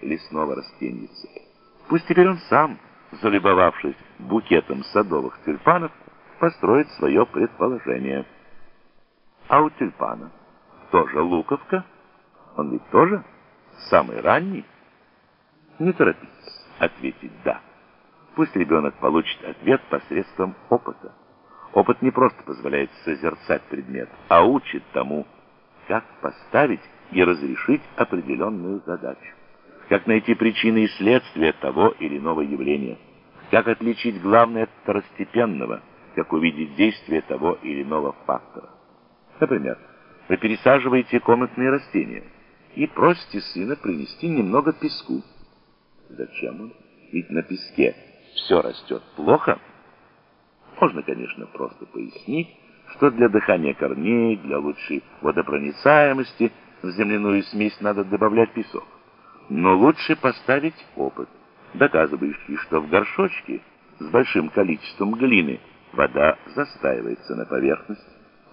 лесного растенница. Пусть теперь он сам, залюбовавшись букетом садовых тюльпанов, построит свое предположение. А у тюльпана тоже луковка? Он ведь тоже самый ранний? Не торопитесь ответить «да». Пусть ребенок получит ответ посредством опыта. Опыт не просто позволяет созерцать предмет, а учит тому, как поставить и разрешить определенную задачу, как найти причины и следствия того или иного явления, как отличить главное от второстепенного, как увидеть действие того или иного фактора. Например, вы пересаживаете комнатные растения и просите сына принести немного песку. Зачем он? Ведь на песке все растет плохо. Можно, конечно, просто пояснить, что для дыхания корней, для лучшей водопроницаемости в земляную смесь надо добавлять песок. Но лучше поставить опыт, доказывающий, что в горшочке с большим количеством глины вода застаивается на поверхности,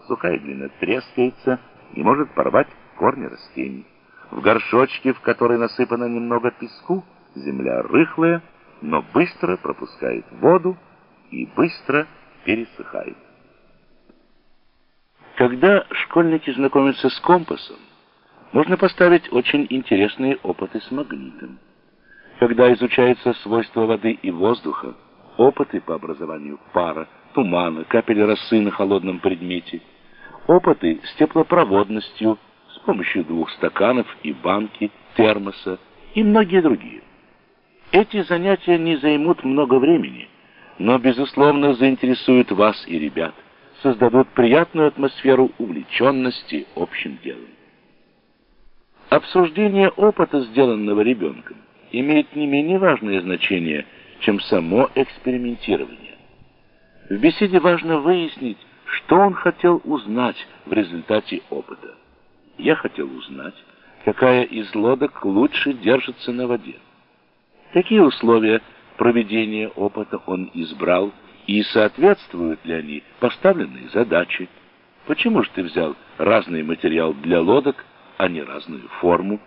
сухая глина трескается и может порвать корни растений. В горшочке, в который насыпано немного песку, земля рыхлая, но быстро пропускает воду и быстро пересыхает. Когда школьники знакомятся с компасом, можно поставить очень интересные опыты с магнитом. Когда изучаются свойства воды и воздуха, опыты по образованию пара, тумана, капель росы на холодном предмете, опыты с теплопроводностью с помощью двух стаканов и банки, термоса и многие другие. Эти занятия не займут много времени, но, безусловно, заинтересуют вас и ребят создадут приятную атмосферу увлеченности общим делом. Обсуждение опыта, сделанного ребенком, имеет не менее важное значение, чем само экспериментирование. В беседе важно выяснить, что он хотел узнать в результате опыта. Я хотел узнать, какая из лодок лучше держится на воде. Какие условия проведения опыта он избрал и соответствуют ли они поставленной задаче. Почему же ты взял разный материал для лодок, не разную форму?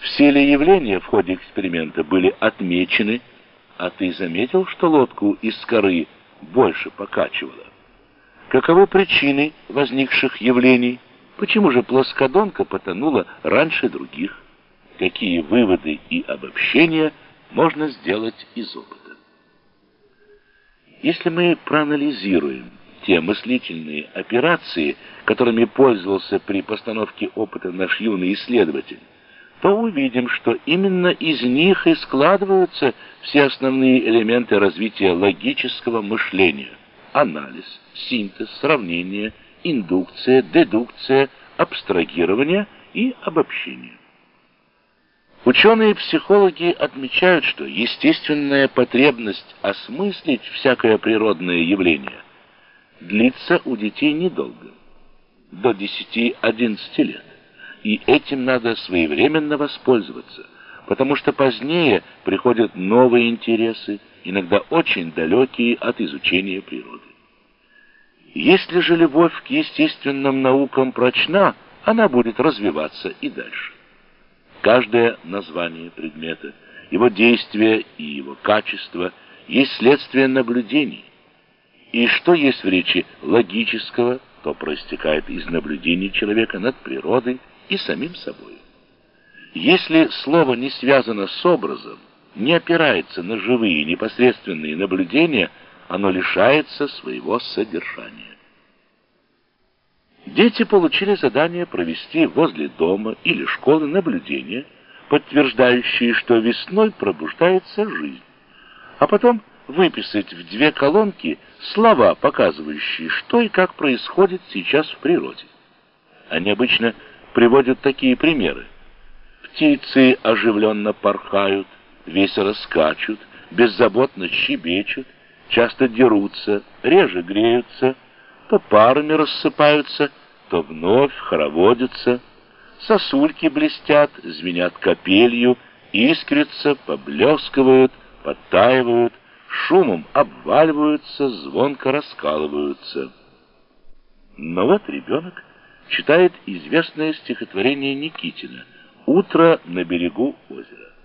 Все ли явления в ходе эксперимента были отмечены, а ты заметил, что лодку из коры больше покачивало? Каковы причины возникших явлений? Почему же плоскодонка потонула раньше других? Какие выводы и обобщения можно сделать из опыта? Если мы проанализируем те мыслительные операции, которыми пользовался при постановке опыта наш юный исследователь, то увидим, что именно из них и складываются все основные элементы развития логического мышления. Анализ, синтез, сравнение, индукция, дедукция, абстрагирование и обобщение. Ученые-психологи отмечают, что естественная потребность осмыслить всякое природное явление длится у детей недолго, до 10-11 лет, и этим надо своевременно воспользоваться, потому что позднее приходят новые интересы, иногда очень далекие от изучения природы. Если же любовь к естественным наукам прочна, она будет развиваться и дальше. Каждое название предмета, его действие и его качество есть следствие наблюдений. И что есть в речи логического, то проистекает из наблюдений человека над природой и самим собой. Если слово не связано с образом, не опирается на живые непосредственные наблюдения, оно лишается своего содержания. Дети получили задание провести возле дома или школы наблюдения, подтверждающие, что весной пробуждается жизнь, а потом выписать в две колонки слова, показывающие, что и как происходит сейчас в природе. Они обычно приводят такие примеры. Птицы оживленно порхают, весело скачут, беззаботно щебечут, часто дерутся, реже греются, то парами рассыпаются, то вновь хороводятся, сосульки блестят, звенят капелью, искрятся, поблескивают, подтаивают, шумом обваливаются, звонко раскалываются. Но вот ребенок читает известное стихотворение Никитина «Утро на берегу озера».